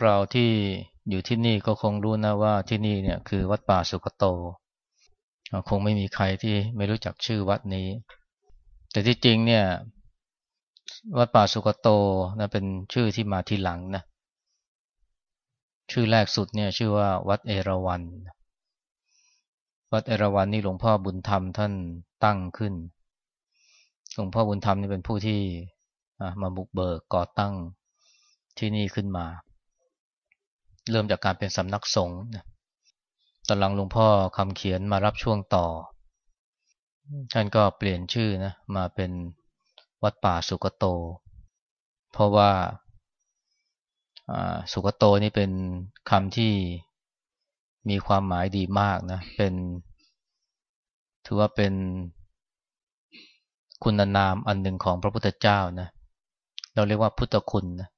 วกเราที่อยู่ที่นี่ก็คงรู้นะว่าที่นี่เนี่ยคือวัดป่าสุกโต คงไม่มีใครที่ไม่รู้จักชื่อวัดนี้ แต่ที่จริงเนี่ย วัดป่าสุกโตนะเป็นชื่อที่มาทีหลังนะ ชื่อแรกสุดเนี่ยชื่อว่าวัดเอราวัน วัดเอราวันนี่หลวงพ่อบุญธรรมท่านตั้งขึ้น หลวงพ่อบุญธรรมนี่เป็นผู้ที่มาบุกเบิกก่อตั้งที่นี่ขึ้นมา เริ่มจากการเป็นสำนักสงฆ์ตอนหลังหลวงพ่อคำเขียนมารับช่วงต่อ ท่านก็เปลี่ยนชื่อนะมาเป็นวัดป่าสุกโต เพราะว่าสุกโตนี่เป็นคำที่มีความหมายดีมากนะ เป็น ถือว่าเป็นคุณนามอันหนึ่งของพระพุทธเจ้านะ เราเรียกว่าพุทธคุณนะ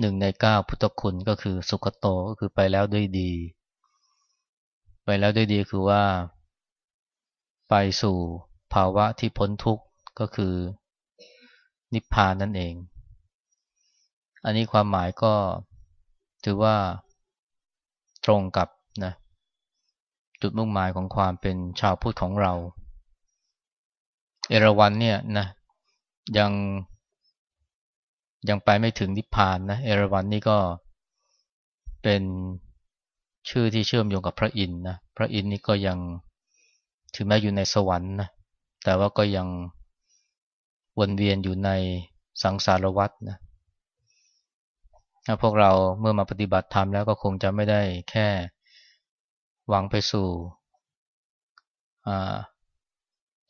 หนึ่งในเก้าพุทธคุณก็คือสุขโตก็คือไปแล้วด้วยดี ไปแล้วด้วยดีคือว่า ไปสู่ภาวะที่พ้นทุกข์ก็คือนิพพานนั่นเอง อันนี้ความหมายก็ถือว่าตรงกับนะจุดมุ่งหมายของความเป็นชาวพุทธของเรา เอราวันเนี่ยนะยัง ยังไปไม่ถึงนิพพานนะ เอราวันนี่ก็เป็นชื่อที่เชื่อมโยงกับพระอินทร์นะ พระอินทร์นี่ก็ยังถึงแม้อยู่ในสวรรค์นะ แต่ว่าก็ยังวนเวียนอยู่ในสังสารวัฏนะพวกเราเมื่อมาปฏิบัติธรรมแล้วก็คงจะไม่ได้แค่หวังไปสู่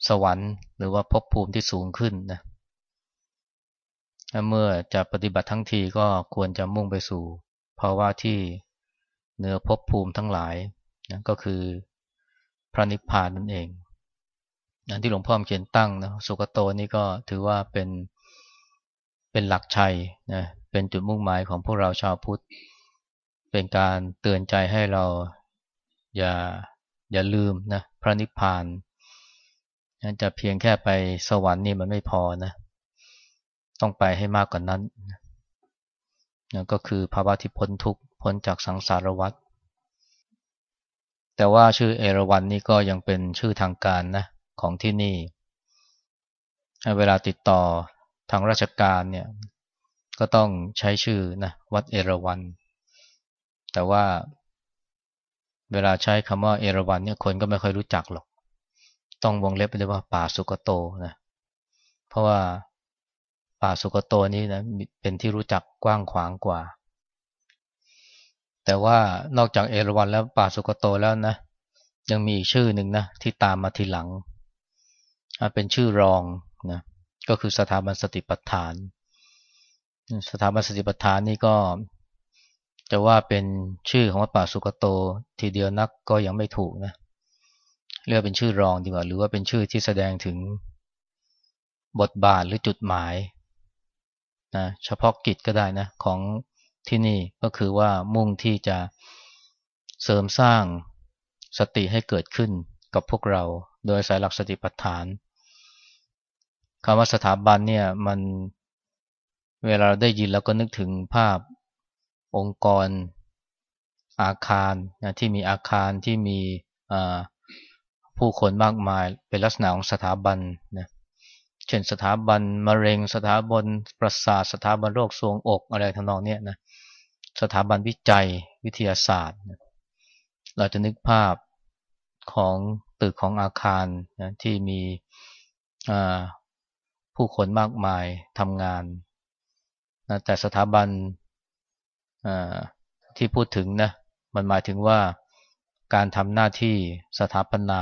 สวรรค์ หรือว่าภพภูมิที่สูงขึ้นนะเเมื่อจะปฏิบัติทั้งทีก็ควรจะมุ่งไปสู่ภาวะที่เนื้อภพภูมิทั้งหลายนะก็คือพระนิพพานนั่นเองนะที่หลวงพ่อเขียนตั้งนะสุกโตนี่ก็ถือว่าเป็นเป็นหลักชัยนะเป็นจุดมุ่งหมายของพวกเราชาวพุทธ เป็นการเตือนใจให้เราอย่าอย่าลืมนะพระนิพพานจะเพียงแค่ไปสวรรค์นี่มันไม่พอนะ ต้องไปให้มากกว่านนั้นนะก็คือภาวะที่พ้นทุกข์พ้นจากสังสารวัฏแต่ว่าชื่อเอราวันนี่ก็ยังเป็นชื่อทางการนะของที่นี่ เวลาติดต่อทางราชการเนี่ยก็ต้องใช้ชื่อนะวัดเอราวัน แต่ว่า เวลาใช้คำว่าเอราวันเนี่ยคนก็ไม่ค่อยรู้จักหรอก ต้องวงเล็บไปเลยว่าป่าสุกโตนะเพราะว่า ป่าสุกโตนี้นะเป็นที่รู้จักกว้างขวางกว่า แต่ว่านอกจากเอราวันแล้วป่าสุกโตแล้วนะ ยังมีอีกชื่อหนึ่งนะที่ตามมาทีหลัง เป็นชื่อรองนะก็คือสถาบันสติปัฏฐาน สถาบันสติปัฏฐานนี่ก็จะว่าเป็นชื่อของวัดป่าสุกโต ทีเดียวนักก็ยังไม่ถูกนะเรียกเป็นชื่อรองดีกว่า หรือว่าเป็นชื่อที่แสดงถึงบทบาทหรือจุดหมาย นะเฉพาะกิจก็ได้นะของที่นี่ก็คือว่ามุ่งที่จะเสริมสร้างสติให้เกิดขึ้นกับพวกเรา โดยสายหลักสติปัฏฐานคำว่าสถาบันเนี่ยมันเวลาเราได้ยินเราก็นึกถึงภาพองค์กรอาคารนะที่มีอาคารที่มีผู้คนมากมายเป็นลักษณะของสถาบันนะ เช่นสถาบันมะเร็ง สถาบันประสาท สถาบันโรคทรวงอกอะไรทั้งนองเนี้ยนะสถาบันวิจัยวิทยาศาสตร์ เราจะนึกภาพของตึกของอาคารนะที่มีผู้คนมากมายทำงานนะแต่สถาบันที่พูดถึงนะมันหมายถึงว่าการทำหน้าที่สถาปนา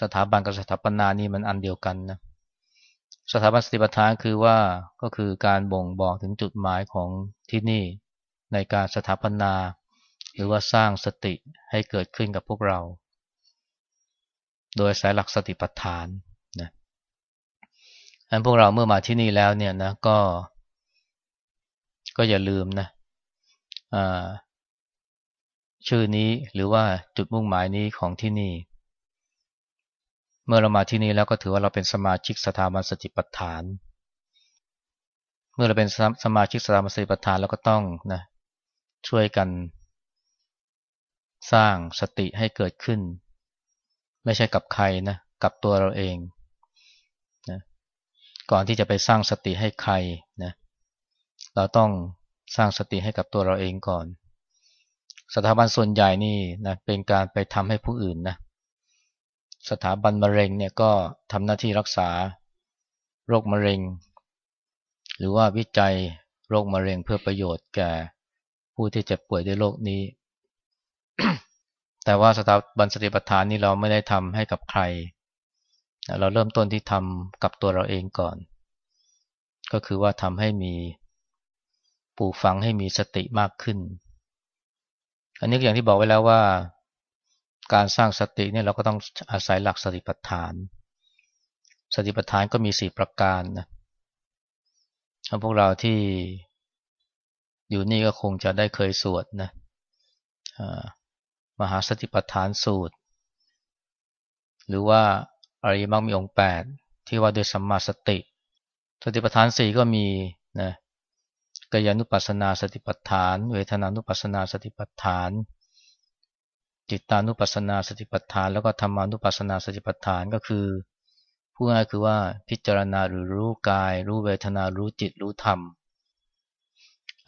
สถาบันกับสถาปนานี่มันอันเดียวกันนะ สถาบันสติปัฏฐานคือว่าก็คือการบ่งบอกถึงจุดหมายของที่นี่ในการสถาปนา หรือว่าสร้างสติให้เกิดขึ้นกับพวกเรา โดยสายหลักสติปัฏฐานนะอันพวกเราเมื่อมาที่นี่แล้วเนี่ยนะก็ ก็อย่าลืมนะชื่อนี้หรือว่าจุดมุ่งหมายนี้ของที่นี่ มื่อเรามาที่นี่แล้วก็ถือว่าเราเป็นสมาชิกสถาบันสติปัฏฐาน เมื่อเราเป็นสมาชิกสมาบันสติปัฏฐานเราก็ต้องนะช่วยกัน สร้างสติให้เกิดขึ้น ไม่ใช่กับใครนะกับตัวเราเองนะก่อนที่จะไปสร้างสติให้ใครนะเราต้องสร้างสติให้กับตัวเราเองก่อน สถาบันส่วนใหญ่นี่นะเป็นการไปทำให้ผู้อื่นนะ สถาบันมะเร็งเนี่ยก็ทำหน้าที่รักษาโรคมะเร็ง หรือว่าวิจัยโรคมะเร็งเพื่อประโยชน์แก่ผู้ที่เจ็บป่วยด้วยโรคนี้ แต่ว่าสถาบันสติปัฏฐานนี่เราไม่ได้ทำให้กับใคร เราเริ่มต้นที่ทำกับตัวเราเองก่อน ก็คือว่าทำให้มีปูฟังให้มีสติมากขึ้น อันนี้อย่างที่บอกไว้แล้วว่า การสร้างสติเนี่ยเราก็ต้องอาศัยหลักสติปัฏฐาน สติปัฏฐานก็มีสี่ประการนะพวกเราที่อยู่นี่ก็คงจะได้เคยสวดนะมหาสติปัฏฐานสูตร หรือว่าอริยมรรคมีองค์แปดที่ว่าด้วยสัมมาสติ สติปัฏฐานสี่ก็มีนะกายานุปัสสนาสติปัฏฐาน เวทนานุปัสสนาสติปัฏฐาน จิตานุปัสสนาสติปัฏฐาน แล้วก็ธรรมานุปัสสนาสติปัฏฐานก็คือพูดง่ายคือว่าพิจารณาหรือรู้กาย รู้เวทนารู้จิตรู้ธรรม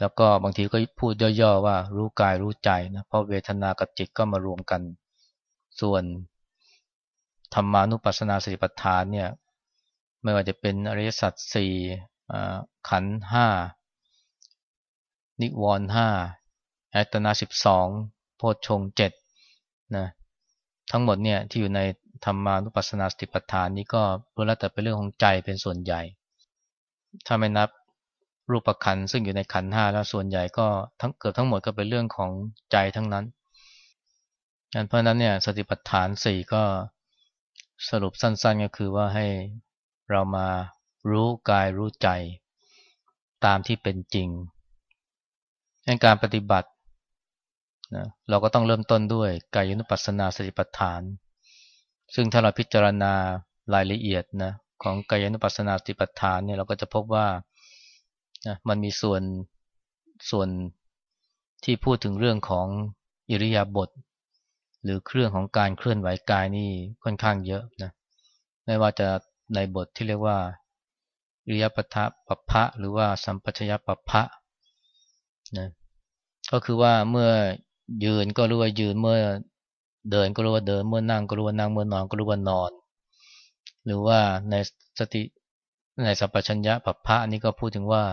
แล้วก็บางทีก็พูดย่อๆว่ารู้กายรู้ใจนะเพราะเวทนากับจิตก็มารวมกัน ส่วนธรรมานุปัสสนาสติปัฏฐานเนี่ยไม่ว่าจะเป็นอริยสัจสี่ขันห้านิวรณ์ห้าอายตนาสิบสองโพชฌงเจ็ด นะทั้งหมดเนี่ยที่อยู่ในธรรมานุปัสสนาสติปัฏฐานนี้ก็ล้วนแล้วแต่เป็นเรื่องของใจเป็นส่วนใหญ่ ถ้าไม่นับรูปขันซึ่งอยู่ในขันห้าแล้วส่วนใหญ่ก็ทั้งเกือบทั้งหมดก็เป็นเรื่องของใจทั้งนั้นเพราะนั้นเนี่ยสติปัฏฐานสี่ก็สรุปสั้นๆ ก็คือว่าให้เรามารู้กายรู้ใจ ตามที่เป็นจริงในการปฏิบัติ นะเราก็ต้องเริ่มต้นด้วยกายนุปัสสนาสติปัฏฐาน ซึ่งถ้าเราพิจารณารายละเอียดนะของกายนุปัสสนาสติปัฏฐานเนี่ยเราก็จะพบว่านะมันมีส่วนส่วนที่พูดถึงเรื่องของอิริยาบถหรือเครื่องของการเคลื่อนไหวกายนี่ค่อนข้างเยอะนะไม่ว่าจะในบทที่เรียกว่าอิริยาปทะปัพะหรือว่าสัมปชัญญะปัพะนะก็คือว่าเมื่อ ยืนก็รู้ว่ายืนเมื่อเดินก็รู้ว่าเดิน เมื่อนั่งก็รู้ว่านั่งเมื่อนอนก็รู้ว่านอน หรือว่าในสติในสัพพัญญะปัปพะนี่ก็พูดถึงว่า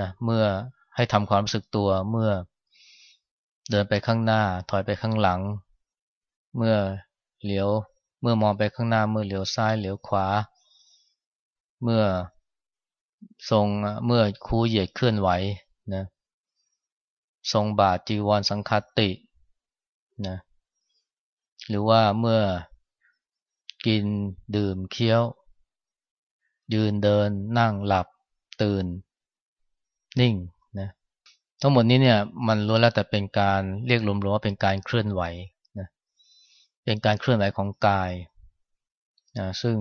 นะเมื่อให้ทำความรู้สึกตัวเมื่อเดินไปข้างหน้า ถอยไปข้างหลัง เมื่อเหลียวเมื่อมองไปข้างหน้า เมื่อเหลียวซ้ายเหลียวขวา เมื่อทรงเมื่อคูเหยียดเคลื่อนไหวนะ ทรงบาทจีวรสังคตินะหรือว่าเมื่อกินดื่มเคี้ยว ยืนเดินนั่งหลับ ตื่น นิ่งนะทั้งหมดนี้เนี่ยมันล้วนแล้วแต่เป็นการเรียกรวมๆว่าเป็นการเคลื่อนไหวนะเป็นการเคลื่อนไหวของกายนะซึ่ง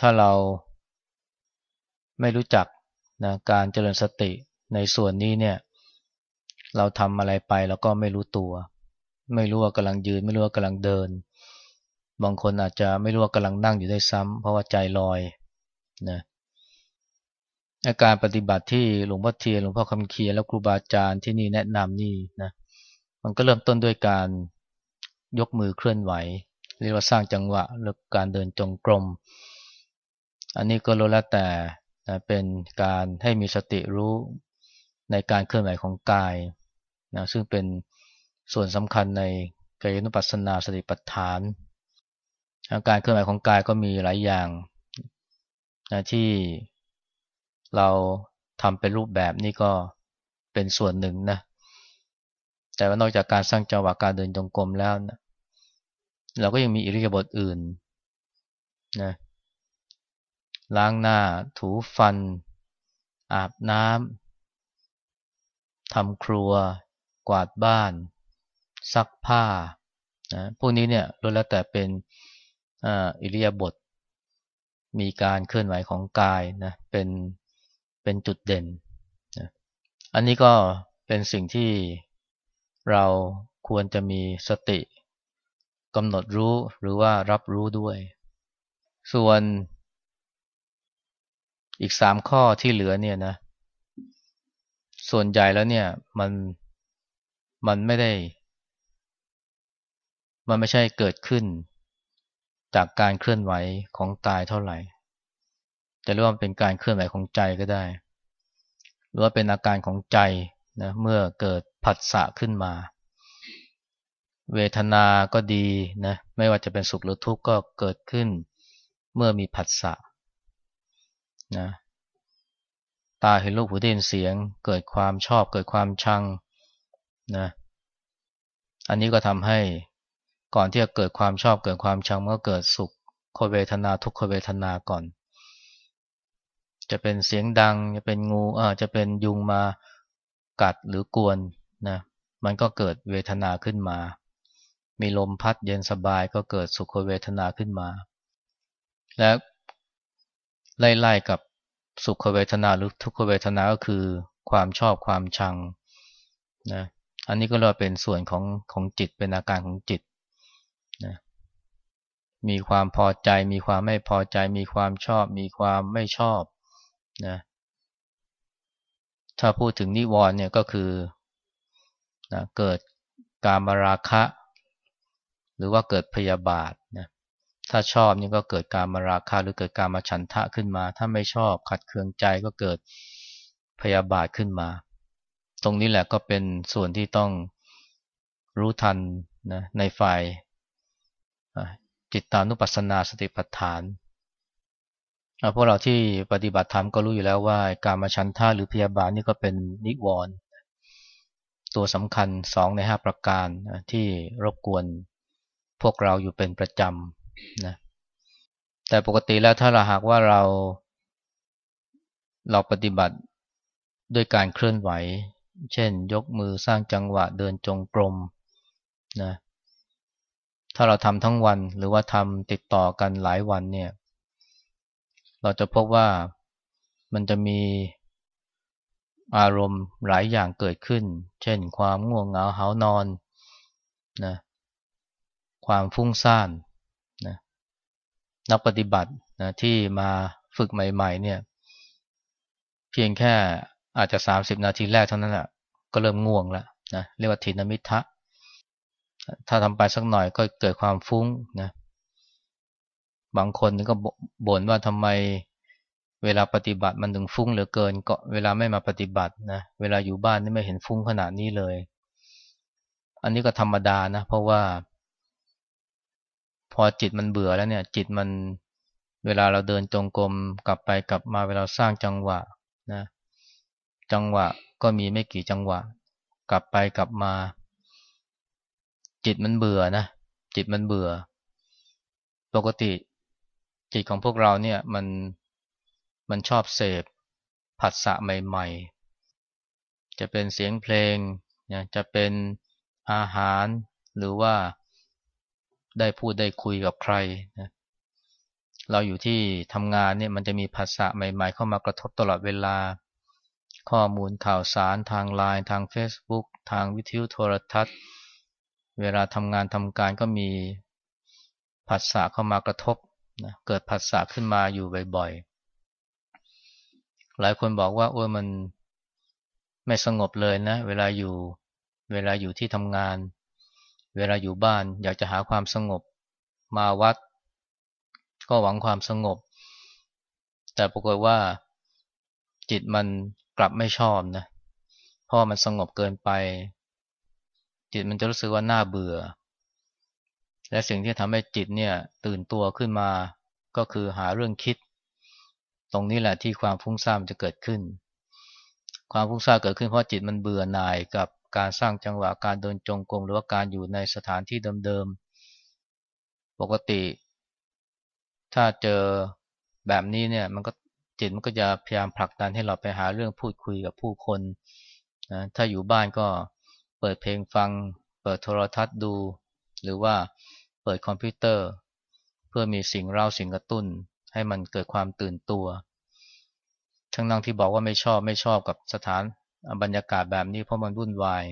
ถ้าเราไม่รู้จักนะการเจริญสติในส่วนนี้เนี่ย เราทำอะไรไปแล้วก็ไม่รู้ตัว ไม่รู้ว่ากำลังยืน ไม่รู้ว่ากำลังเดิน บางคนอาจจะไม่รู้ว่ากำลังนั่งอยู่ได้ซ้ำเพราะว่าใจลอยนะอาการปฏิบัติที่หลวงพ่อเทียนหลวงพ่อคำเคียแล้วครูบาอาจารย์ที่นี่แนะนำนี่นะมันก็เริ่มต้นด้วยการยกมือเคลื่อนไหว เรียกว่าสร้างจังหวะหรือการเดินจงกรม อันนี้ก็รู้แล้วแต่เป็นการให้มีสติรู้ในการเคลื่อนไหวของกาย นะซึ่งเป็นส่วนสำคัญในกายนุปัสสนาสติปัฏฐาน อาการเคลื่อนไหวของกายก็มีหลายอย่างนะที่เราทำเป็นรูปแบบนี่ก็เป็นส่วนหนึ่งนะ แต่ว่านอกจากการสร้างจังหวะการเดินจงกรมแล้วนะเราก็ยังมีอิริยาบถอื่นนะล้างหน้า ถูฟัน อาบน้ำทำครัว กวาดบ้าน ซักผ้านะพวกนี้เนี่ยล้วนแล้วแต่เป็นอิริยาบถมีการเคลื่อนไหวของกายนะเป็นเเป็นจุดเด่นนะอันนี้ก็เป็นสิ่งที่เราควรจะมีสติกำหนดรู้หรือว่ารับรู้ด้วย ส่วนอีกสามข้อที่เหลือเนี่ยนะ ส่วนใหญ่แล้วเนี่ยมัน มันไม่ได้ มันไม่ใช่เกิดขึ้น จากการเคลื่อนไหวของกายเท่าไหร่จะเรียกว่าเป็นการเคลื่อนไหวของใจก็ได้ หรือว่าเป็นอาการของใจนะเมื่อเกิดผัสสะขึ้นมา เวทนาก็ดีนะไม่ว่าจะเป็นสุขหรือทุกข์ก็เกิดขึ้น เมื่อมีผัสสะนะตาเห็นรูปหูได้ยินเสียง เกิดความชอบเกิดความชัง นะอันนี้ก็ทำให้ก่อนที่จะเกิดความชอบเกิดความชังเมื่อเกิดสุขโคเวทนาทุกขเวทนาก่อน จะเป็นเสียงดัง จะเป็นงูเออจะเป็นยุงมากัดหรือกวนนะมันก็เกิดเวทนาขึ้นมา มีลมพัดเย็นสบายก็เกิดสุขเวทนาขึ้นมา และไล่ๆกับสุขเวทนาหรือทุกขเวทนาก็คือความชอบความชังนะ อันนี้ก็เราเป็นส่วนของของจิตเป็นอาการของจิตนะมีความพอใจมีความไม่พอใจ มีความชอบ มีความไม่ชอบนะถ้าพูดถึงนิวรณ์เนี่ยก็คือนะเกิดกามราคะ หรือว่าเกิดพยาบาทนะถ้าชอบนี่ก็เกิดการมาราคะหรือเกิดการมาฉันทะขึ้นมา ถ้าไม่ชอบขัดเคืองใจก็เกิดพยาบาทขึ้นมา ตรงนี้แหละก็เป็นส่วนที่ต้องรู้ทันนะในฝ่ายจิตตานุปัสสนาสติปัฏฐานพวกเราที่ปฏิบัติธรรมก็รู้อยู่แล้วว่า การมาชันท่าหรือพยาบาลนี่ก็เป็นนิวรณ์ตัวสำคัญสองในห้าประการที่รบกวนพวกเราอยู่เป็นประจำนะแต่ปกติแล้วถ้าเราหากว่าเรา เราปฏิบัติด้วยการเคลื่อนไหว เช่น ยกมือสร้างจังหวะเดินจงกรมนะถ้าเราทำทั้งวันหรือว่าทำติดต่อกันหลายวันเนี่ย เราจะพบว่ามันจะมีอารมณ์หลายอย่างเกิดขึ้น เช่น ความง่วงเหงาหานอนนะความฟุ้งซ่านนะนักปฏิบัตินะที่มาฝึกใหม่ ๆ เนี่ย เพียงแค่ อาจจะ30นาทีแรกเท่านั้นแหละก็เริ่มง่วงแล้วนะเรียกว่าทินมิทะถ้าทำไปสักหน่อยก็เกิดความฟุ้งนะบางคนก็บ่นว่าทำไมเวลาปฏิบัติมันถึงฟุ้งเหลือเกินก็เวลาไม่มาปฏิบัตินะเวลาอยู่บ้านนี่ไม่เห็นฟุ้งขนาดนี้เลย อันนี้ก็ธรรมดานะ เพราะว่า พอจิตมันเบื่อแล้วเนี่ย จิตมันเวลาเราเดินจงกรมกลับไปกลับมาเวลาสร้างจังหวะนะ จังหวะก็มีไม่กี่จังหวะ กลับไปกลับมา จิตมันเบื่อนะ จิตมันเบื่อ ปกติ จิตของพวกเราเนี่ยมันมันชอบเสพผัสสะใหม่ ๆ จะเป็นเสียงเพลงนะจะเป็นอาหารหรือว่าได้พูดได้คุยกับใครนะเราอยู่ที่ทำงานเนี่ยมันจะมีภาษาใหม่ ๆ เข้ามากระทบตลอดเวลา ข้อมูลข่าวสารทางไลน์ทาง Facebook ทางวิทยุโทรทัศน์ เวลาทำงานทำการก็มีภาษาเข้ามากระทบนะเกิดผัสสะขึ้นมาอยู่บ่อยๆ หลายคนบอกว่าโอ้ยมันไม่สงบเลยนะ เวลาอยู่เวลาอยู่ที่ทำงาน เวลาอยู่บ้านอยากจะหาความสงบมาวัด ก็หวังความสงบ แต่ปรากฏว่าจิตมัน กลับไม่ชอบนะเพราะมันสงบเกินไป จิตมันจะรู้สึกว่าน่าเบื่อ และสิ่งที่ทำให้จิตเนี่ยตื่นตัวขึ้นมาก็คือหาเรื่องคิด ตรงนี้แหละที่ความฟุ้งซ่านจะเกิดขึ้น ความฟุ้งซ่านเกิดขึ้นเพราะจิตมันเบื่อหน่ายกับการสร้างจังหวะการเดินจงกรมหรือว่าการอยู่ในสถานที่เดิมๆปกติ ถ้าเจอแบบนี้เนี่ยมันก็ จิตมันก็จะพยายามผลักดันให้เราไปหาเรื่องพูดคุยกับผู้คนนะถ้าอยู่บ้านก็เปิดเพลงฟัง เปิดโทรทัศน์ดู หรือว่าเปิดคอมพิวเตอร์ เพื่อมีสิ่งเล่าสิ่งกระตุ้น ให้มันเกิดความตื่นตัว ทั้งนั่งที่บอกว่าไม่ชอบไม่ชอบกับสถานบรรยากาศแบบนี้เพราะมันวุ่นวาย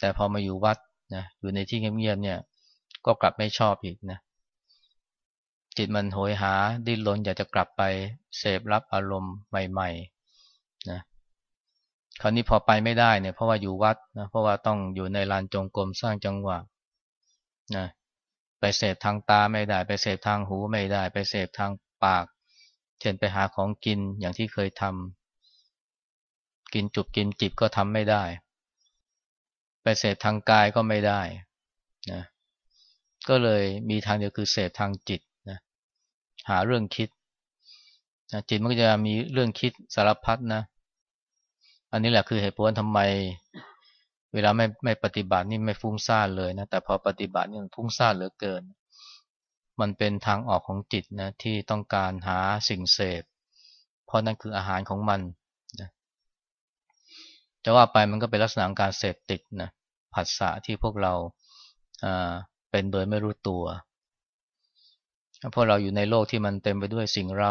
แต่พอมาอยู่วัดนะอยู่ในที่เงียบๆเนี่ยก็กลับไม่ชอบอีกนะ จิตมันโหยหาดิ้นรนอยากจะกลับไปเสพรับอารมณ์ใหม่ๆนะคราวนี้พอไปไม่ได้เนี่ยเพราะว่าอยู่วัดนะเพราะว่าต้องอยู่ในลานจงกรมสร้างจังหวะนะไปเสพทางตาไม่ได้ ไปเสพทางหูไม่ได้ ไปเสพทางปาก เช่นไปหาของกินอย่างที่เคยทำกินจุบกินจิบก็ทำไม่ได้ ไปเสพทางกายก็ไม่ได้นะก็เลยมีทางเดียวคือเสพทางจิต หาเรื่องคิดจิตมันก็จะมีเรื่องคิดสารพัดนะ อันนี้แหละคือเหตุผลทำไม เวลาไม่ไม่ปฏิบัตินี่ไม่ฟุ้งซ่านเลยนะแต่พอปฏิบัตินี่ฟุ้งซ่านเหลือเกิน มันเป็นทางออกของจิตนะที่ต้องการหาสิ่งเสพ เพราะนั่นคืออาหารของมันนะจะว่าไปมันก็เป็นลักษณะการเสพติดนะผัสสะที่พวกเราเป็นโดยไม่รู้ตัวเพราะเราอยู่ในโลกที่มันเต็มไปด้วยสิ่งเรา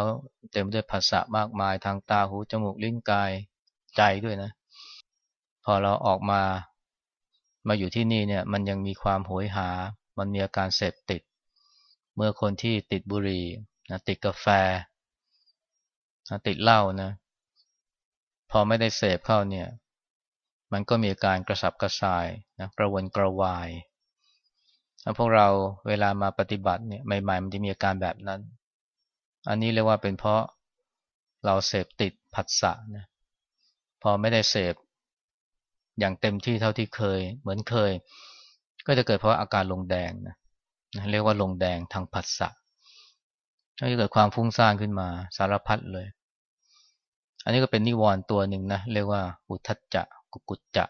เต็มไปด้วยภาษามากมายทางตาหูจมูกลิ้นกายใจด้วยนะ พอเราออกมามาอยู่ที่นี่เนี่ยมันยังมีความโหยหา มันมีอาการเสพติด เมื่อคนที่ติดบุหรี่นะติดกาแฟนะติดเหล้านะ พอไม่ได้เสพเข้าเนี่ย มันก็มีอาการกระสับกระส่ายนะกระวนกระวาย พวกเราเวลามาปฏิบัติเนี่ยใหม่ๆมันจะมีอาการแบบนั้น อันนี้เรียกว่าเป็นเพราะเราเสพติดผัสสะนะพอไม่ได้เสพอย่างเต็มที่เท่าที่เคย เหมือนเคย ก็จะเกิดเพราะอาการลงแดงนะเรียกว่าลงแดงทางผัสสะก็จะเกิดความฟุ้งซ่านขึ้นมาสารพัดเลย อันนี้ก็เป็นนิวรณ์ตัวหนึ่งนะเรียกว่าอุทจจะกุกุจจะ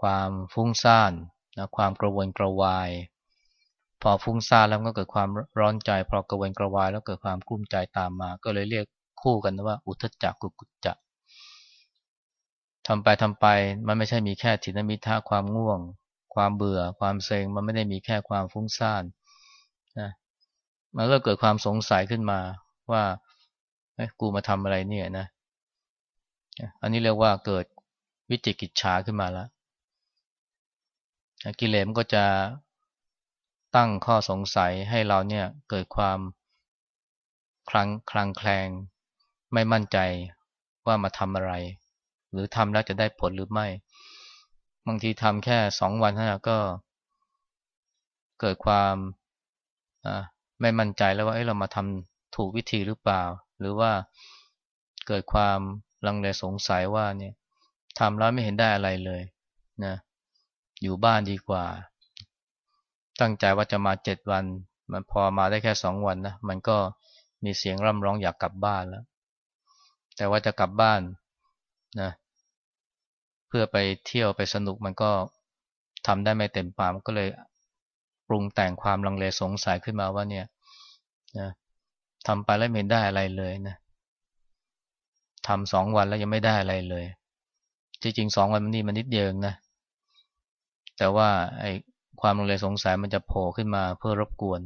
ความฟุ้งซ่าน นะความกระวนกระวาย พอฟุ้งซ่านแล้วก็เกิดความร้อนใจ พอกระวนกระวายแล้วเกิดความกลุ้มใจตามมา ก็เลยเรียกคู่กันว่า อุทจจะกุกุจจะทำไปทำไปมันไม่ใช่มีแค่ถินมิทะความง่วง ความเบื่อ ความเซ็งมันไม่ได้มีแค่ความฟุ้งซ่านนะมันก็เกิดความสงสัยขึ้นมาว่าไอ้กูมาทำอะไรเนี่ยนะ อันนี้เรียกว่าเกิดวิจิกิจฉาขึ้นมาแล้ว กิเลสมันก็จะตั้งข้อสงสัยให้เราเนี่ยเกิดความคลังคลังแคลง ไม่มั่นใจว่ามาทำอะไร หรือทำแล้วจะได้ผลหรือไม่ บางทีทำแค่สองวันเท่านั้นก็ เกิดความไม่มั่นใจแล้วว่าเเรามาทำถูกวิธีหรือเปล่า หรือว่าเกิดความลังเลสงสัยว่าเนี่ยทำแล้วไม่เห็นได้อะไรเลยนะ อยู่บ้านดีกว่า ตั้งใจว่าจะมาเจ็ดวัน มันพอมาได้แค่สองวันนะ มันก็มีเสียงร่ำร้องอยากกลับบ้านแล้ว แต่ว่าจะกลับบ้านนะ เพื่อไปเที่ยวไปสนุกมันก็ทำได้ไม่เต็มปามก็เลยปรุงแต่งความลังเลสงสัยขึ้นมาว่าเนี่ยนะทำไปแล้วไม่ได้อะไรเลยนะทำสองวันแล้วยังไม่ได้อะไรเลยจริงๆสองวันมันนี่มันนิดเดียวนะ แต่ว่าไอ้ความลังเลสงสัยมันจะโผล่ขึ้นมาเพื่อรบกวน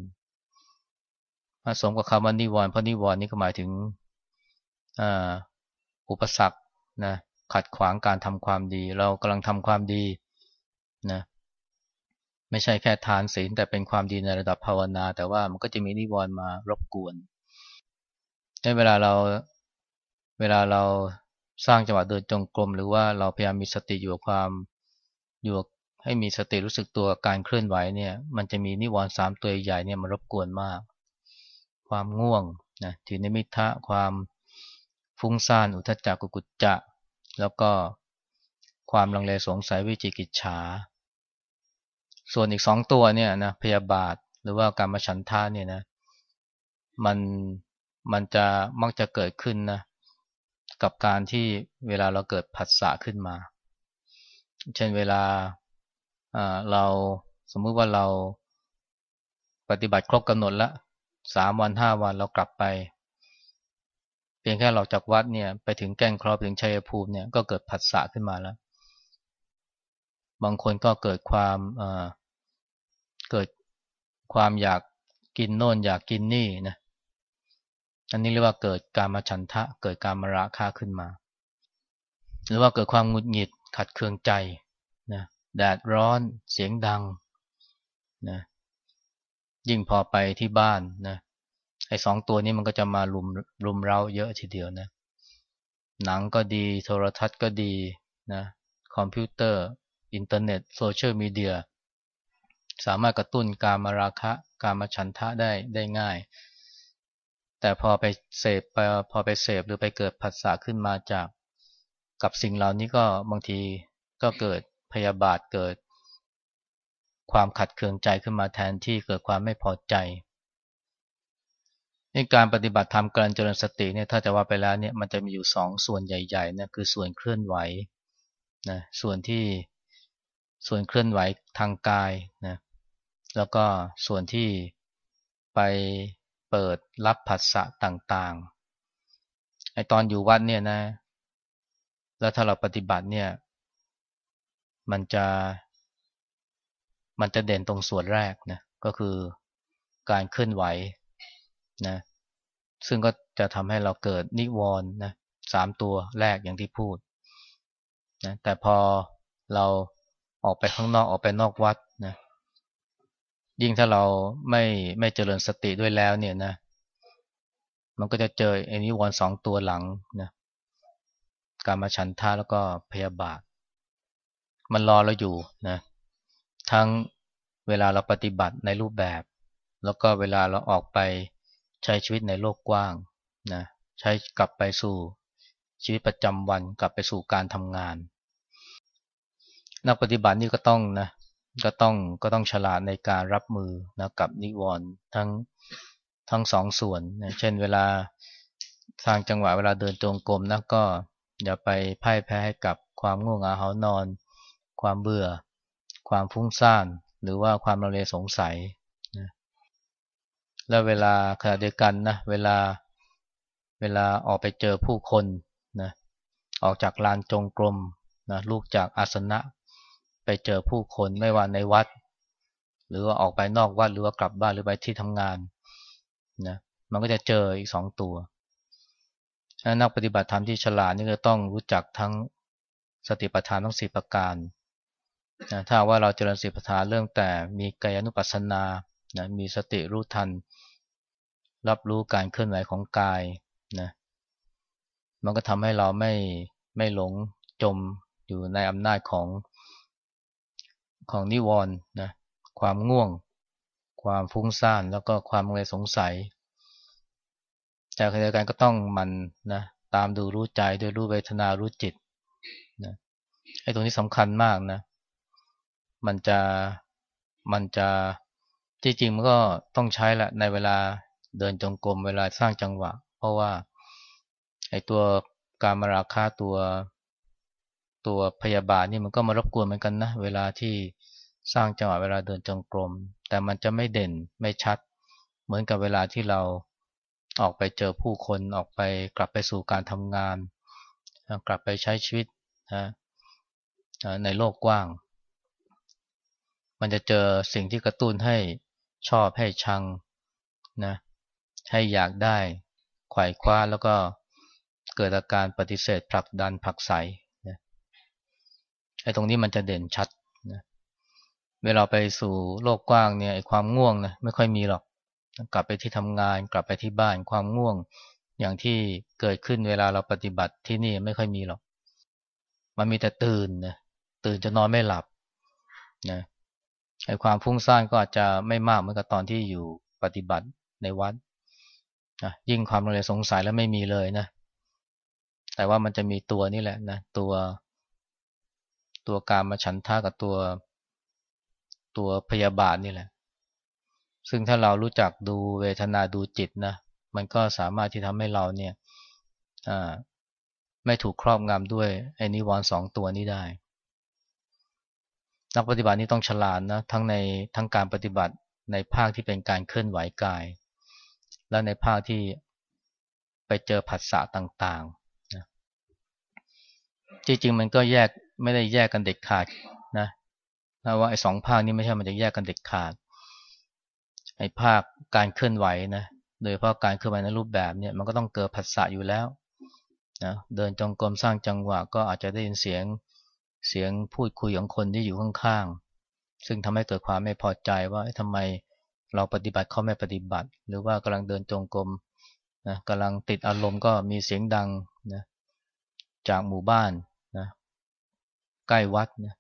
ผสมกับคำว่านิวรณ์เพราะนิวรณ์นี่ก็หมายถึงอุปสรรคนะขัดขวางการทำความดี เรากำลังทำความดีนะไม่ใช่แค่ทานศีลแต่เป็นความดีในระดับภาวนา แต่ว่ามันก็จะมีนิวรณ์มารบกวนในเวลาเราเวลาเราสร้างจังหวะเดินจงกรมหรือว่าเราพยายามมีสติอยู่กับความอยู่กับ ให้มีสติรู้สึกตัวการเคลื่อนไหวเนี่ย มันจะมีนิวรณ์สามตัวใหญ่เนี่ยมารบกวนมาก ความง่วงนะทีนมิทะความฟุ้งซ่านอุทจักกุกุจจะ แล้วก็ความลังเลสงสัยวิจิกิจฉา ส่วนอีกสองตัวเนี่ยนะพยาบาทหรือว่าการมาฉันทาเนี่ยนะมันมันจะมักจะเกิดขึ้นนะกับการที่เวลาเราเกิดผัสสะขึ้นมา เช่นเวลา เราสมมุติว่าเราปฏิบัติครบกำหนดละสามวันห้าวันเรากลับไป เพียงแค่เราจากวัดเนี่ย ไปถึงแก้งครอบถึงชัยภูมิเนี่ยก็เกิดผัสสะขึ้นมาแล้ว บางคนก็เกิดความเกิดความอยากกินโน่นอยากกินนี่นะอันนี้เรียกว่าเกิดการมาฉันทะ เกิดการมาราคะขึ้นมา หรือว่าเกิดความหงุดหงิดขัดเคืองใจนะ แดดร้อนเสียงดังนะยิ่งพอไปที่บ้านนะไอ้สองตัวนี้มันก็จะมารุมรุมเราเยอะทีเดียวนะ หนังก็ดี โทรทัศน์ก็ดีนะคอมพิวเตอร์ อินเทอร์เน็ต โซเชียลมีเดีย สามารถกระตุ้นการมาราคะ การมาฉันทะได้ได้ง่าย แต่พอไปเสพไปพอไปเสพหรือไปเกิดผัสสะขึ้นมาจาก กับสิ่งเหล่านี้ก็บางทีก็เกิด พยาบาทเกิด ความขัดเคืองใจขึ้นมาแทนที่เกิดความไม่พอใจในการปฏิบัติธรรมการเจริญสติเนี่ยถ้าจะว่าไปแล้วเนี่ยมันจะมีอยู่สองส่วนใหญ่ๆนะคือส่วนเคลื่อนไหวนะส่วนที่ส่วนเคลื่อนไหวทางกายนะแล้วก็ส่วนที่ไปเปิดรับผัสสะต่างๆไอตอนอยู่วัดเนี่ยนะ แล้วถ้าเราปฏิบัติเนี่ย มันจะมันจะเด่นตรงส่วนแรกนะก็คือการเคลื่อนไหวนะซึ่งก็จะทำให้เราเกิดนิวรณ์นะสามตัวแรกอย่างที่พูดนะแต่พอเราออกไปข้างนอกออกไปนอกวัดนะยิ่งถ้าเราไม่ไม่เจริญสติด้วยแล้วเนี่ยนะ มันก็จะเจอไอ้นิวรณ์สองตัวหลังนะการมาฉันท่าแล้วก็พยาบาท มันรอเราอยู่นะทั้งเวลาเราปฏิบัติในรูปแบบ แล้วก็เวลาเราออกไปใช้ชีวิตในโลกกว้างนะใช้กลับไปสู่ชีวิตประจำวันกลับไปสู่การทำงาน นักปฏิบัตินี่ก็ต้องนะก็ต้องก็ต้องฉลาดในการรับมือนะกับนิวรณ์ทั้งทั้งสองส่วนนะเช่นเวลาสร้างจังหวะเวลาเดินจงกรมนะก็อย่าไปพ่ายแพ้ให้กับความง่วงเหงาหานอน ความเบื่อ ความฟุ้งซ่าน หรือว่าความระเลสงสัยนะแล้วเวลาขณะเดียวกันนะเวลาเวลาออกไปเจอผู้คนนะออกจากลานจงกรมนะลูกจากอาสนะ ไปเจอผู้คนไม่ว่าในวัด หรือว่าออกไปนอกวัดหรือว่ากลับบ้านหรือไปที่ทำงานนะมันก็จะเจออีกสองตัวนักปฏิบัติธรรมที่ฉลาดนี่ก็ต้องรู้จักทั้งสติปัฏฐานทั้งสี่ประการ นะถ้าว่าเราเจริญสติปัฏฐานเริ่มแต่มีกายานุปัสสนานะมีสติรู้ทัน รับรู้การเคลื่อนไหวของกายนะมันก็ทำให้เราไม่ไม่หลงจมอยู่ในอำนาจของของนิวรณ์นะความง่วง ความฟุ้งซ่านแล้วก็ความเลยสงสัยแต่ขณะเดียวกันก็ต้องมันนะตามดูรู้ใจด้วยรู้เวทนารู้จิตนะไอ้ตรงนี้สำคัญมากนะ มันจะมันจะจริงๆมันก็ต้องใช้แหละในเวลาเดินจงกรมเวลาสร้างจังหวะ เพราะว่าไอ้ตัวการมาราคาตัวตัวพยาบาลนี่มันก็มารบกวนเหมือนกันนะ เวลาที่สร้างจังหวะเวลาเดินจงกรม แต่มันจะไม่เด่นไม่ชัด เหมือนกับเวลาที่เราออกไปเจอผู้คนออกไปกลับไปสู่การทำงาน กลับไปใช้ชีวิตนะในโลกกว้าง มันจะเจอสิ่งที่กระตุ้นให้ชอบให้ชังนะให้อยากได้ไขว่คว้าแล้วก็เกิดอาการปฏิเสธผลักดันผลักไสนะไอ้ตรงนี้มันจะเด่นชัดนะเวลาไปสู่โลกกว้างเนี่ยไอ้ความง่วงนะไม่ค่อยมีหรอก กลับไปที่ทำงาน กลับไปที่บ้านความง่วง อย่างที่เกิดขึ้นเวลาเราปฏิบัติที่นี่ไม่ค่อยมีหรอก มันมีแต่ตื่นนะตื่นจะนอนไม่หลับนะ ไอ้ความฟุ้งซ่านก็อาจจะไม่มากเหมือนกับตอนที่อยู่ปฏิบัติในวัดนะยิ่งความเลยสงสัยแล้วไม่มีเลยนะ แต่ว่ามันจะมีตัวนี่แหละนะตัว ตัวการมาฉันท่ากับตัวตัวพยาบาทนี่แหละ ซึ่งถ้าเรารู้จักดูเวทนาดูจิตนะ มันก็สามารถที่ทำให้เราเนี่ยไม่ถูกครอบงำด้วยไอ้นิวรณ์สองตัวนี้ได้ นักปฏิบัตินี้ต้องฉลาดนะทั้งในทั้งการปฏิบัติในภาคที่เป็นการเคลื่อนไหวกาย และในภาคที่ไปเจอผัสสะต่างๆนะจริงๆมันก็แยกไม่ได้แยกกันเด็ดขาดนะนะว่าไอ้สองภาคนี้ไม่ใช่มันจะแยกกันเด็ดขาดไอ้ภาคการเคลื่อนไหวนะโดยเพราะการเคลื่อนไหวในรูปแบบเนี่ยมันก็ต้องเกิดผัสสะอยู่แล้วนะเดินจงกรมสร้างจังหวะก็อาจจะได้ยินเสียง เสียงพูดคุยของคนที่อยู่ข้างๆ ซึ่งทำให้เกิดความไม่พอใจว่าทำไมเราปฏิบัติเขาไม่ปฏิบัติ หรือว่ากำลังเดินจงกรมนะกำลังติดอารมณ์ก็มีเสียงดังนะจากหมู่บ้านนะใกล้วัดนะ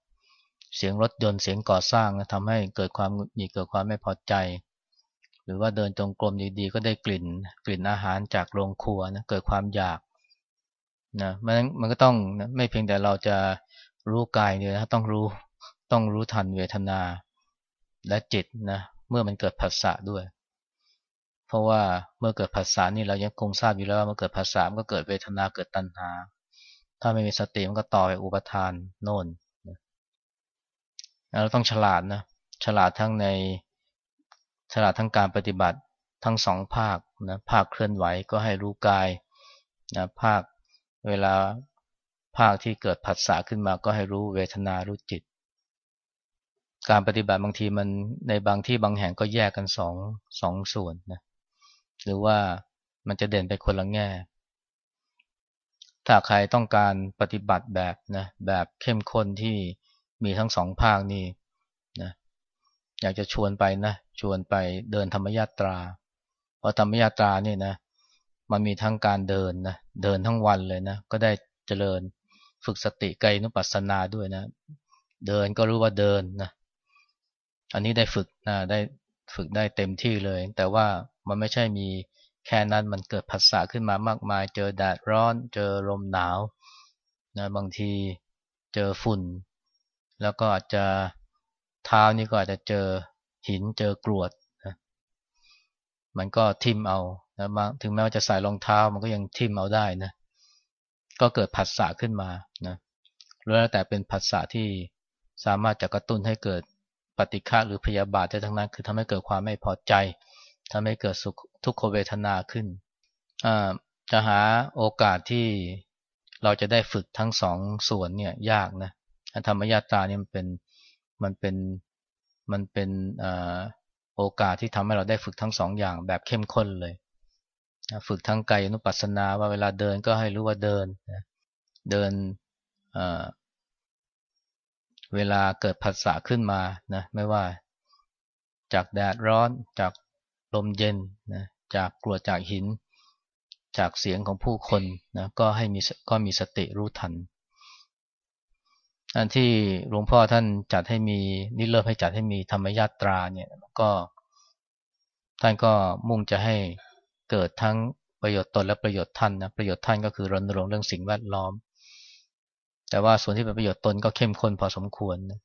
เสียงรถยนต์เสียงก่อสร้างนะทำให้เกิดความมีเกิดความไม่พอใจ หรือว่าเดินจงกรมดีๆ ก็ได้กลิ่น กลิ่นอาหารจากโรงครัวนะเกิดความอยากนะมันมันก็ต้องนะไม่เพียงแต่เราจะ รู้กายเนี่ยนะต้องรู้ต้องรู้ทันเวทนาและจิตนะเมื่อมันเกิดผัสสะด้วย เพราะว่าเมื่อเกิดผัสสะนี่เรายังคงทราบอยู่แล้วว่าเมื่อเกิดผัสสะมันก็เกิดเวทนาเกิดตัณหา ถ้าไม่มีสติมันก็ต่อไปอุปทานโน่นเราต้องฉลาดนะฉลาดทั้งในฉลาดทั้งการปฏิบัติทั้งสองภาคนะภาคเคลื่อนไหวก็ให้รู้กายนะภาคเวลา ภาคที่เกิดผัสสะขึ้นมาก็ให้รู้เวทนารู้จิต การปฏิบัติบางทีมันในบางที่บางแห่งก็แยกกันสองสองส่วนนะหรือว่ามันจะเด่นไปคนละแง่ ถ้าใครต้องการปฏิบัติแบบนะแบบเข้มข้นที่มีทั้งสองภาคนี่นะอยากจะชวนไปนะชวนไปเดินธรรมยาตรา เพราะธรรมยาตรานี่นะมันมีทั้งการเดินนะเดินทั้งวันเลยนะก็ได้เจริญ ฝึกสติกายนุปัสสนาด้วยนะ เดินก็รู้ว่าเดินนะ อันนี้ได้ฝึกนะได้ฝึกได้เต็มที่เลย แต่ว่ามันไม่ใช่มีแค่นั้นมันเกิดผัสสะขึ้นมามากมาย เจอแดดร้อน เจอลมหนาวนะบางทีเจอฝุ่น แล้วก็อาจจะเท้านี่ก็อาจจะเจอหินเจอกรวดนะมันก็ทิ่มเอานะถึงแม้ว่าจะใส่รองเท้ามันก็ยังทิ่มเอาได้นะ ก็เกิดผัสสะขึ้นมานะแล้วแต่เป็นผัสสะที่สามารถจะกระตุ้นให้เกิดปฏิฆะหรือพยาบาทได้ทั้งนั้น คือทำให้เกิดความไม่พอใจทำให้เกิดสุขทุกขเวทนาขึ้น จะหาโอกาสที่เราจะได้ฝึกทั้งสองส่วนเนี่ยยากนะธรรมญาตาเนี่ยมันเป็นมันเป็นมันเป็นโอกาสที่ทำให้เราได้ฝึกทั้งสองอย่างแบบเข้มข้นเลย ฝึกทั้งกายนุปัสสนาว่าเวลาเดินก็ให้รู้ว่าเดินเดินเวลาเกิดผัสสะขึ้นมานะไม่ว่าจากแดดร้อนจากลมเย็นนะจากกลัวจากหิน จากเสียงของผู้คนนะก็ให้มีก็มีสติรู้ทันอันที่หลวงพ่อท่านจัดให้มีนี่เริ่มให้จัดให้มีธรรมยาตราเนี่ยก็ท่านก็มุ่งจะให้ เกิดทั้งประโยชน์ตนและประโยชน์ท่านนะประโยชน์ท่านก็คือรณรงค์เรื่องสิ่งแวดล้อม แต่ว่าส่วนที่เป็นประโยชน์ตนก็เข้มข้นพอสมควรนะ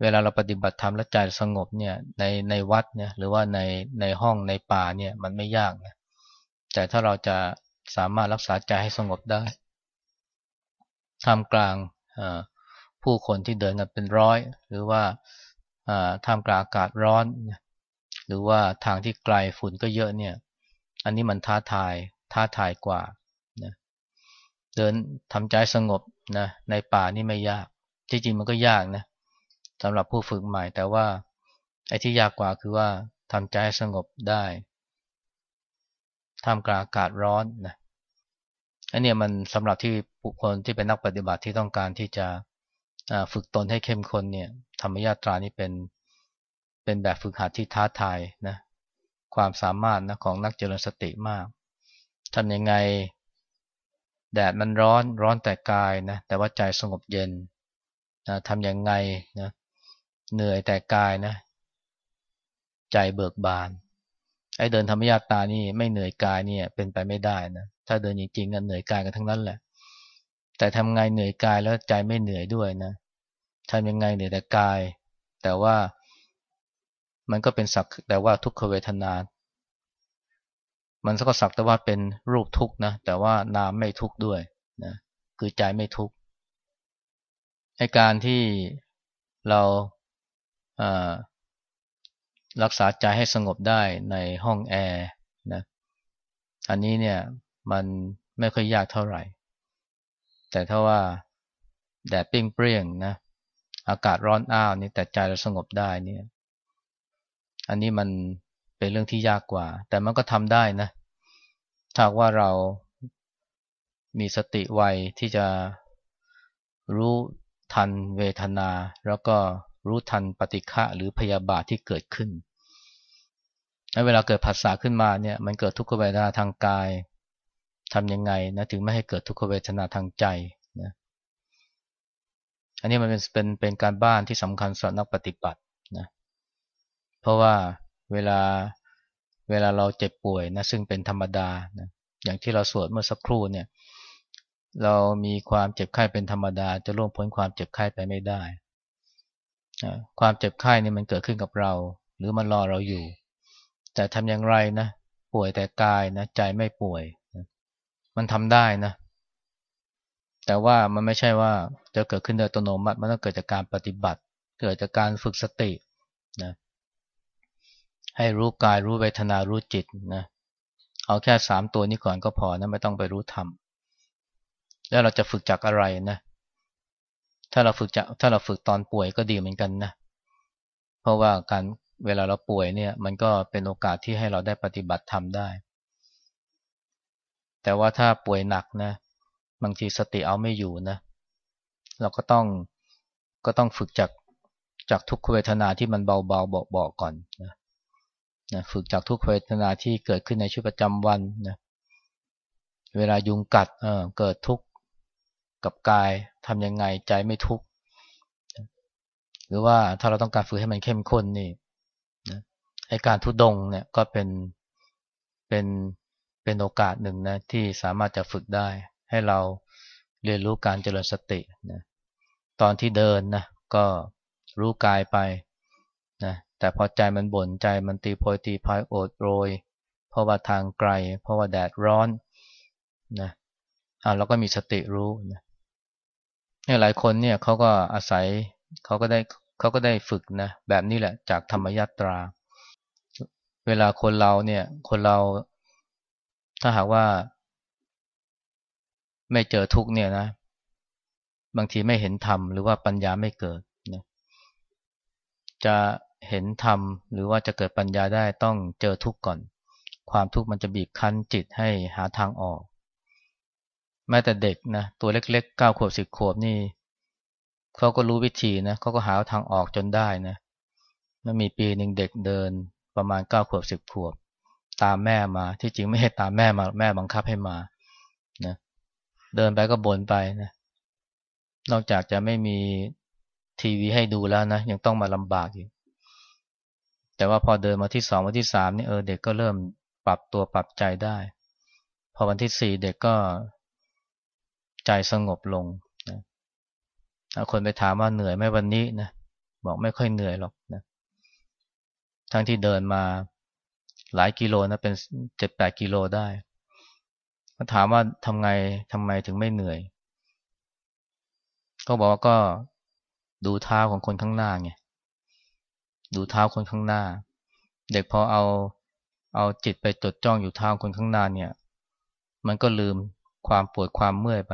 เวลาเราปฏิบัติธรรมและใจสงบเนี่ยในในวัดเนี่ยหรือว่าในในห้องในป่าเนี่ยมันไม่ยากนะแต่ถ้าเราจะสามารถรักษาใจให้สงบได้ท่ามกลางผู้คนที่เดินกันเป็นร้อย หรือว่าท่ามกลางอากาศร้อน หรือว่าทางที่ไกลฝุ่นก็เยอะเนี่ย อันนี้มันท้าทายท้าทายกว่านะเดินทำใจสงบนะในป่านี่ไม่ยากจริงๆมันก็ยากนะสำหรับผู้ฝึกใหม่ แต่ว่าไอ้ที่ยากกว่าคือว่าทำใจสงบได้ท่ามกลางอากาศร้อนนะอันนี้มันสำหรับที่บุคคลที่เป็นนักปฏิบัติที่ต้องการที่จะฝึกตนให้เข้มข้นเนี่ยธรรมยาตรานี่เป็นเป็นแบบฝึกหัดที่ท้าทายนะ ความสามารถนะของนักเจริญสติมากทำยังไง แดดมันร้อนร้อนแต่กายนะแต่ว่าใจสงบเย็นนะทำยังไงนะเหนื่อยแต่กายนะใจเบิกบานไอ้เดินธรรมญาตานี่ไม่เหนื่อยกายเนี่ยเป็นไปไม่ได้นะถ้าเดินจริงๆกันเหนื่อยกายกันทั้งนั้นแหละ แต่ทำไงเหนื่อยกายแล้วใจไม่เหนื่อยด้วยนะทำยังไงเหนื่อยแต่กาย แต่ว่า มันก็เป็นสักแต่ว่าทุกขเวทนา มันก็สักแต่ว่าเป็นรูปทุกนะแต่ว่านามไม่ทุกด้วยนะคือใจไม่ทุกให้การที่เรารักษาใจให้สงบได้ในห้องแอร์นะอันนี้เนี่ยมันไม่ค่อยยากเท่าไหร่ แต่ถ้าว่าแดดเปรี้ยงๆนะอากาศร้อนอ้าวนี่แต่ใจเราสงบได้เนี่ย อันนี้มันเป็นเรื่องที่ยากกว่า แต่มันก็ทำได้นะถ้าว่าเรามีสติไวที่จะรู้ทันเวทนา แล้วก็รู้ทันปฏิฆะหรือพยาบาทที่เกิดขึ้นเวลาเกิดผัสสะขึ้นมาเนี่ยมันเกิดทุกขเวทนาทางกายทำยังไงนะถึงไม่ให้เกิดทุกขเวทนาทางใจนะอันนี้มันเป็นเป็นเป็นการบ้านที่สำคัญสำหรับนักปฏิบัตินะ เพราะว่าเวลาเวลาเราเจ็บป่วยนะซึ่งเป็นธรรมดานะอย่างที่เราสวดเมื่อสักครู่เนี่ย เรามีความเจ็บไข้เป็นธรรมดา จะล่วงพ้นความเจ็บไข้ไปไม่ได้ความเจ็บไข้นี่มันเกิดขึ้นกับเรา หรือมันรอเราอยู่ แต่ทำอย่างไรนะ ป่วยแต่กายนะใจไม่ป่วยนะมันทำได้นะแต่ว่ามันไม่ใช่ว่าจะเกิดขึ้นโดยอัตโนมัติ มันต้องเกิดจากการปฏิบัติ เกิดจากการฝึกสตินะ ให้รู้กายรู้เวทนารู้จิตนะเอาแค่สามตัวนี้ก่อนก็พอนะไม่ต้องไปรู้ธรรมแล้วเราจะฝึกจากอะไรนะ ถ้าเราฝึกจากถ้าเราฝึกตอนป่วยก็ดีเหมือนกันนะ เพราะว่าการเวลาเราป่วยเนี่ย มันก็เป็นโอกาสที่ให้เราได้ปฏิบัติธรรมได้ แต่ว่าถ้าป่วยหนักนะ บางทีสติเอาไม่อยู่นะ เราก็ต้องก็ต้องฝึกจากจากทุกขเวทนาที่มันเบาๆเบาๆก่อนนะ นะฝึกจากทุกเวทนาที่เกิดขึ้นในชีวิตประจำวันนะเวลายุงกัดเเกิดทุกข์กับกายทำยังไงใจไม่ทุกข์หรือว่าถ้าเราต้องการฝึกให้มันเข้มข้นนี่นะไอการทุดงเนี่ยก็เป็นเป็นเป็นโอกาสหนึ่งนะที่สามารถจะฝึกได้ ให้เราเรียนรู้การเจริญสตินะตอนที่เดินนะก็รู้กายไปนะ แต่พอใจมันบ่นใจมันตีโพยตีพายโอดโรย เพราะว่าทางไกล เพราะว่าแดดร้อนนะอ่าเราก็มีสติรู้นะเนี่ยหลายคนเนี่ยเขาก็อาศัยเขาก็ได้เขาก็ได้ฝึกนะแบบนี้แหละจากธรรมยาตรา เวลาคนเราเนี่ย คนเรา ถ้าหากว่า ไม่เจอทุกเนี่ยนะ บางทีไม่เห็นธรรมหรือว่าปัญญาไม่เกิดนะจะ เห็นธรรมหรือว่าจะเกิดปัญญาได้ต้องเจอทุกข์ก่อน ความทุกข์มันจะบีบคั้นจิตให้หาทางออก แม้แต่เด็กนะตัวเล็กๆเก้าขวบสิบขวบนี่เขาก็รู้วิธีนะเขาก็หาทางออกจนได้นะมันมีปีหนึ่งเด็กเดินประมาณเก้าขวบสิบขวบ ตามแม่มาที่จริงไม่ให้ตามแม่มาแม่บังคับให้มานะเดินไปก็บ่นไปนะนอกจากจะไม่มีทีวีให้ดูแล้วนะยังต้องมาลำบากอยู่ แต่ว่าพอเดินมาที่สองวันที่สามนี่เออเด็กก็เริ่มปรับตัวปรับใจได้ พอวันที่สี่เด็กก็ใจสงบลงนะคนไปถามว่าเหนื่อยไหมวันนี้นะบอกไม่ค่อยเหนื่อยหรอกนะทั้งที่เดินมาหลายกิโลนะเป็นเจ็ดแปดกิโลได้มาถามว่าทำไงทำไมถึงไม่เหนื่อย ก็บอกว่าก็ดูเท้าของคนข้างหน้าไง ดูเท้าคนข้างหน้า เด็กพอเอาเอาจิตไปจดจ้องอยู่เท้าคนข้างหน้าเนี่ย มันก็ลืมความปวดความเมื่อยไป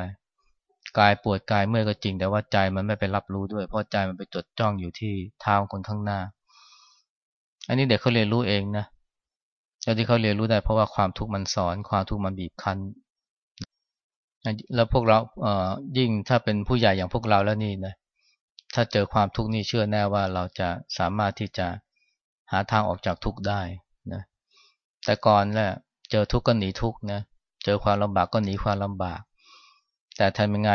กายปวดกายเมื่อยก็จริง แต่ว่าใจมันไม่ไปรับรู้ด้วย เพราะใจมันไปจดจ้องอยู่ที่เท้าคนข้างหน้า อันนี้เด็กเขาเรียนรู้เองนะแล้วที่เขาเรียนรู้ได้เพราะว่าความทุกข์มันสอนความทุกข์มันบีบคั้นแล้วพวกเราเอ่อยิ่งถ้าเป็นผู้ใหญ่อย่างพวกเราแล้วนี่นะ ถ้าเจอความทุกข์นี่เชื่อแน่ว่าเราจะสามารถที่จะหาทางออกจากทุกข์ได้นะแต่ก่อนแหละเจอทุกข์ก็หนีทุกข์นะเจอความลำบากก็หนีความลำบาก แต่ทำยังไง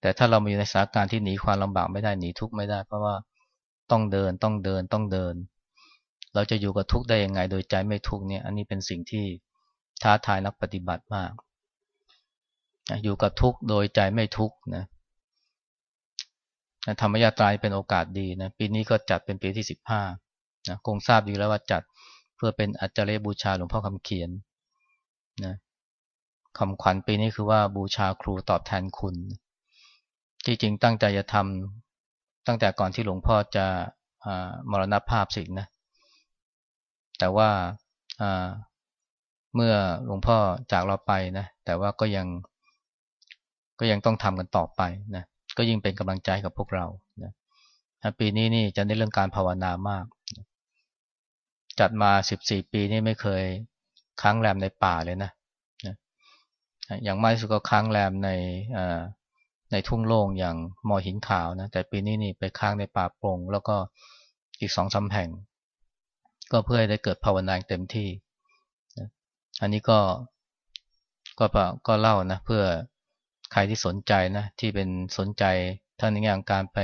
แต่ถ้าเรามีในสถานการณ์ที่หนีความลำบากไม่ได้หนีทุกข์ไม่ได้ เพราะว่าต้องเดินต้องเดินต้องเดิน เราจะอยู่กับทุกข์ได้ยังไง โดยใจไม่ทุกข์เนี่ย อันนี้เป็นสิ่งที่ท้าทายนักปฏิบัติมากอยู่กับทุกข์โดยใจไม่ทุกข์นะ ธรรมยาตราเป็นโอกาสดีนะปีนี้ก็จัดเป็นปีที่สิบห้านะคงทราบดีแล้วว่าจัดเพื่อเป็นอัจฉริบูชาหลวงพ่อคำเขียนนะคำขวัญปีนี้คือว่าบูชาครูตอบแทนคุณ ที่จริงตั้งใจจะทำตั้งแต่ก่อนที่หลวงพ่อจะมรณภาพสินะ แต่ว่าเมื่อหลวงพ่อจากเราไปนะ แต่ว่าก็ยังก็ยังต้องทำกันต่อไปนะ ก็ยิ่งเป็นกำลังใจกับพวกเรานะปีนี้นี่จะได้เรื่องการภาวนามาก จัดมาสิบสี่ปีนี่ไม่เคยค้างแรมในป่าเลยนะนะอย่างมากที่สุดก็ค้างแรมในในทุ่งโล่งอย่างมอหินขาวนะ แต่ปีนี้นี่ไปค้างในป่าโปร่งแล้วก็อีกสองสาแห่ง ก็เพื่อให้ได้เกิดภาวนาเต็มที่ อันนี้ก็ก็ก็เล่านะ เพื่อ ใครที่สนใจนะที่เป็นสนใจท่านในอย่างการไป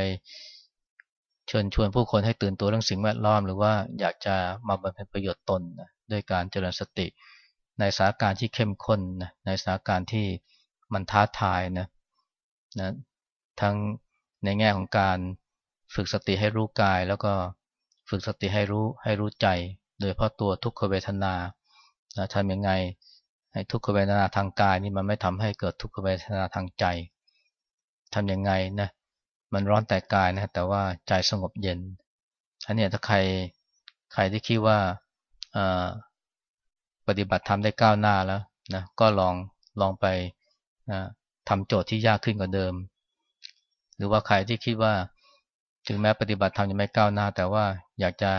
เชิญชวนผู้คนให้ตื่นตัวเรื่องสิ่งแวดล้อม หรือว่าอยากจะมาบำเพ็ญประโยชน์ตนนะด้วยการเจริญสติ ในสถานการณ์ที่เข้มข้นนะในสถานการณ์ที่มันท้าทายนะนะทั้งในแง่ของการฝึกสติให้รู้กาย แล้วก็ฝึกสติให้รู้ให้รู้ใจ โดยเพราะตัวทุกขเวทนานะทำยังไง ทุกขเวทนาทางกายนี่มันไม่ทำให้เกิดทุกขเวทนาทางใจทำยังไงนะมันร้อนแต่กายนะแต่ว่าใจสงบเย็นอันนี้ถ้าใครใครที่คิดว่าปฏิบัติทำได้ก้าวหน้าแล้วนะก็ลองลองไปนะทำโจทย์ที่ยากขึ้นกว่าเดิม หรือว่าใครที่คิดว่าถึงแม้ปฏิบัติธรรมจะไม่ก้าวหน้า แต่ว่าอยากจะ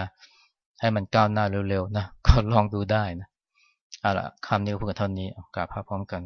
ให้มันก้าวหน้าเร็วๆนะก็ลองดูได้นะ เอาละคำนี้พูดกันเท่านี้กราบพระพร้อมกัน